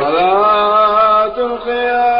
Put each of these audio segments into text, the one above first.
فلا تخيار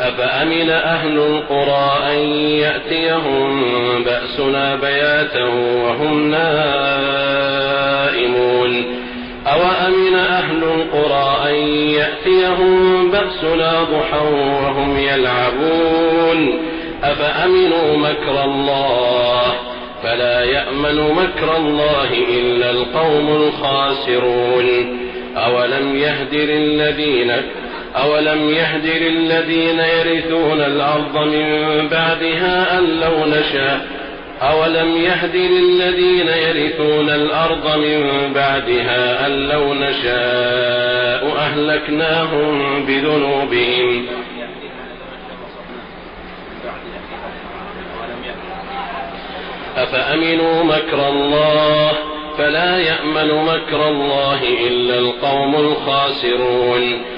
أفأمن أهل القرى أن يأتيهم بأسنا بياتا وهم نائمون؟ أوأمن أهل القرى أن يأتيهم بأسنا ضحى وهم يلعبون؟ أفأمنوا مكر الله؟ فلا يأمن مكر الله إلا القوم الخاسرون. أولم يهد للذين أولم يهد للذين يرثون الأرض من بعدها أن لو نشاء؟ أولم يهد للذين يرثون الأرض من بعدها أن لو نشاء أهلكناهم بذنوبهم. أفأمنوا مكر الله؟ فلا يأمن مكر الله إلا القوم الخاسرون.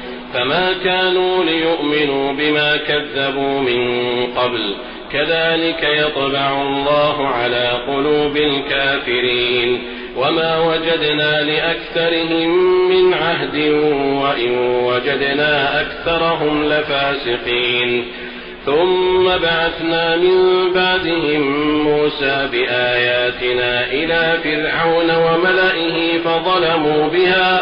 فما كانوا ليؤمنوا بما كذبوا من قبل. كذلك يطبع الله على قلوب الكافرين. وما وجدنا لأكثرهم من عهد وإن وجدنا أكثرهم لفاسقين. ثم بعثنا من بعدهم موسى بآياتنا إلى فرعون وملئه فظلموا بها.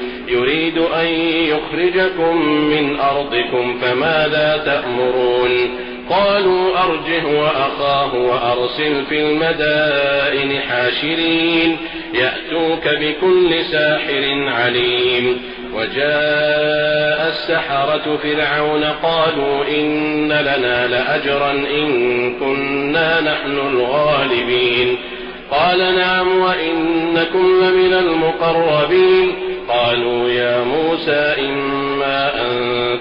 يريد أن يخرجكم من أرضكم فماذا تأمرون؟ قالوا أرجه وأخاه وأرسل في المدائن حاشرين يأتوك بكل ساحر عليم. وجاء السحرة فرعون قالوا إن لنا لأجرا إن كنا نحن الغالبين. قال نعم وإنكم لمن المقربين. قالوا يا موسى إما أن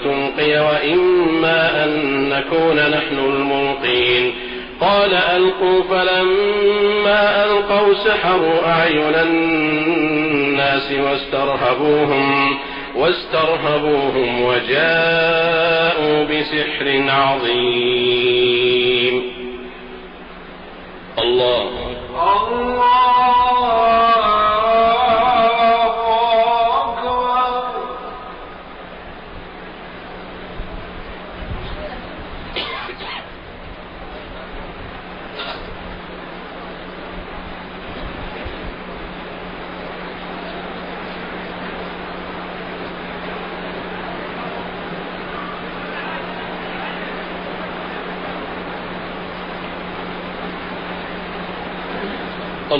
تلقي وإما أن نكون نحن الملقين. قال ألقوا فلما ألقوا سحروا أعين الناس واسترهبوهم واسترهبوهم وجاءوا بسحر عظيم. الله. الله.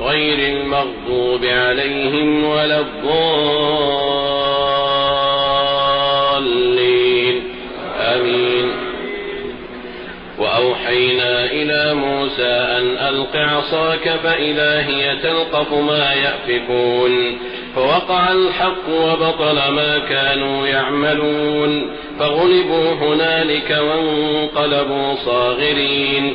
غير المغضوب عليهم ولا الضالين. آمين. وأوحينا إلى موسى أن ألق عصاك فإذا هي تلقف ما يأفكون. فوقع الحق وبطل ما كانوا يعملون. فغلبوا هنالك وانقلبوا صاغرين.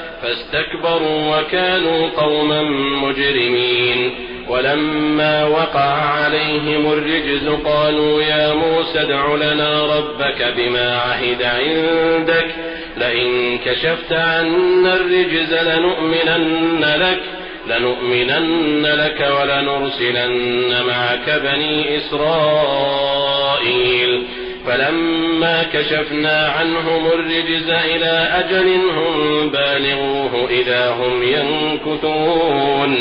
فاستكبروا وكانوا قوما مجرمين. ولما وقع عليهم الرجز قالوا يا موسى ادع لنا ربك بما عهد عندك. لئن كشفت عنا الرجز لنؤمنن لك لنؤمنن لك ولنرسلن معك بني إسرائيل. فلما كشفنا عنهم الرجز إلى أجل هم بالغوه إذا هم ينكثون.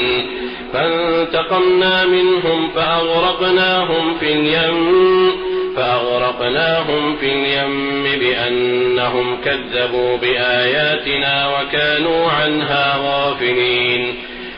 فانتقمنا منهم فأغرقناهم في اليم فأغرقناهم في اليم بأنهم كذبوا بآياتنا وكانوا عنها غافلين.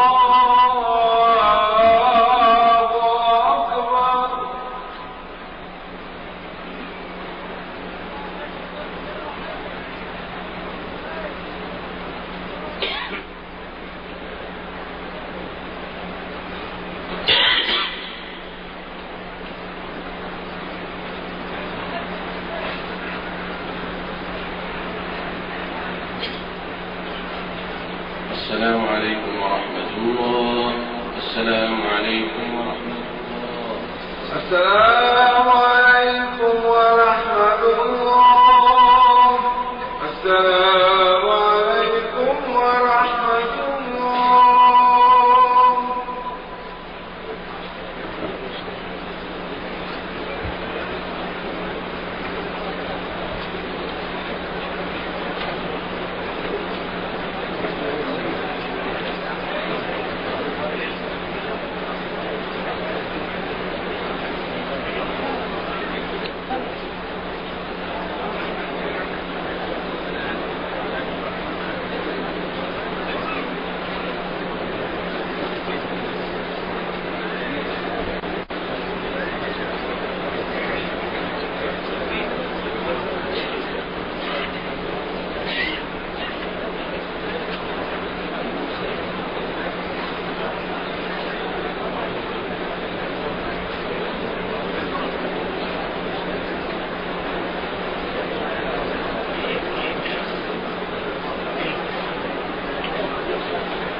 الله أكبر السلام عليكم ورحمة الله السلام عليكم ورحمة الله السلام عليكم ورحمة الله السلام عليكم ورحمة الله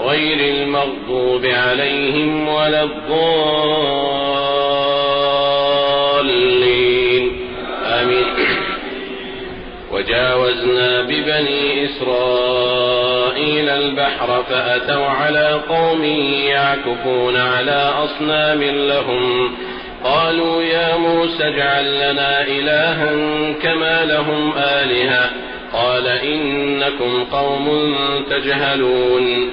غير المغضوب عليهم ولا الضالين. آمين. وجاوزنا ببني إسرائيل البحر فأتوا على قوم يعكفون على أصنام لهم. قالوا يا موسى اجعل لنا إلها كما لهم آلهة. قال إنكم قوم تجهلون.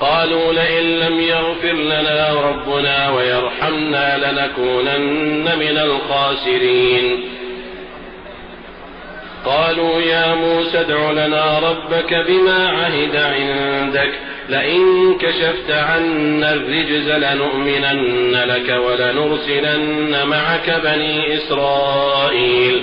قالوا لئن لم يغفر لنا ربنا ويرحمنا لنكونن من الخاسرين. قالوا يا موسى ادع لنا ربك بما عهد عندك. لئن كشفت عنا الرجز لنؤمنن لك ولنرسلن معك بني إسرائيل.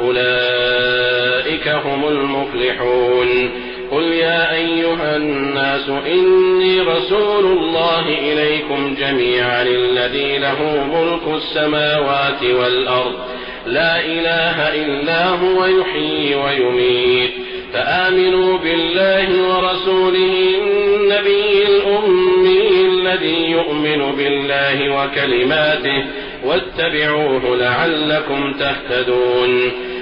أولئك هم المفلحون. قل يا أيها الناس إني رسول الله إليكم جميعا الذي له ملك السماوات والأرض. لا إله إلا هو يحيي ويميت. فآمنوا بالله ورسوله النبي الأمي الذي يؤمن بالله وكلماته واتبعوه لعلكم تهتدون.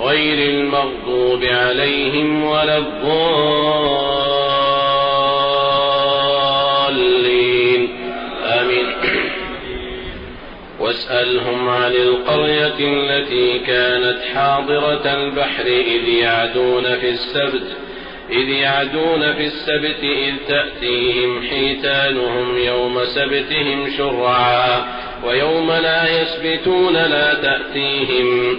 غير المغضوب عليهم ولا الضالين. آمين. واسألهم عن القرية التي كانت حاضرة البحر إذ يعدون في السبت إذ يعدون في السبت إذ تأتيهم حيتانهم يوم سبتهم شرعا ويوم لا يسبتون لا تأتيهم.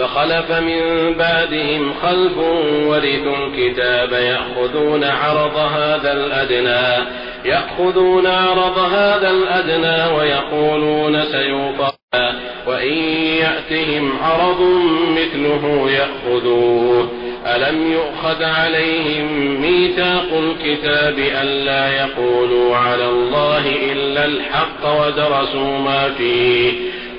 فخلف من بعدهم خلف ورثوا الكتاب يأخذون عرض هذا الأدنى يأخذون عرض هذا الأدنى ويقولون سيوفى وإن يأتهم عرض مثله يأخذوه. ألم يؤخذ عليهم ميثاق الكتاب ألا يقولوا على الله إلا الحق ودرسوا ما فيه؟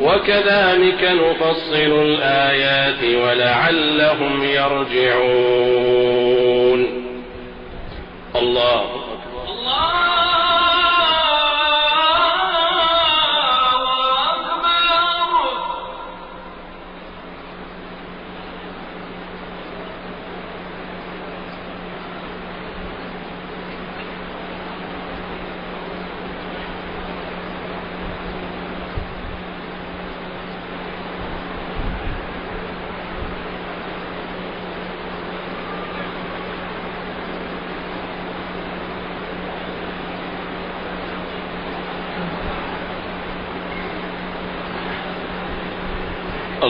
وكذلك نفصل الآيات ولعلهم يرجعون. الله أكبر. الله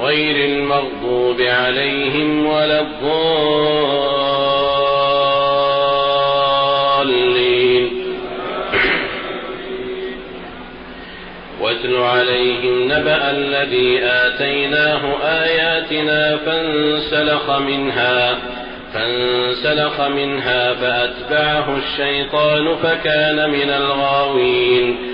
غير المغضوب عليهم ولا الضالين. واتل عليهم نبأ الذي آتيناه آياتنا فانسلخ منها فانسلخ منها فأتبعه الشيطان فكان من الغاوين.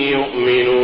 يؤمنون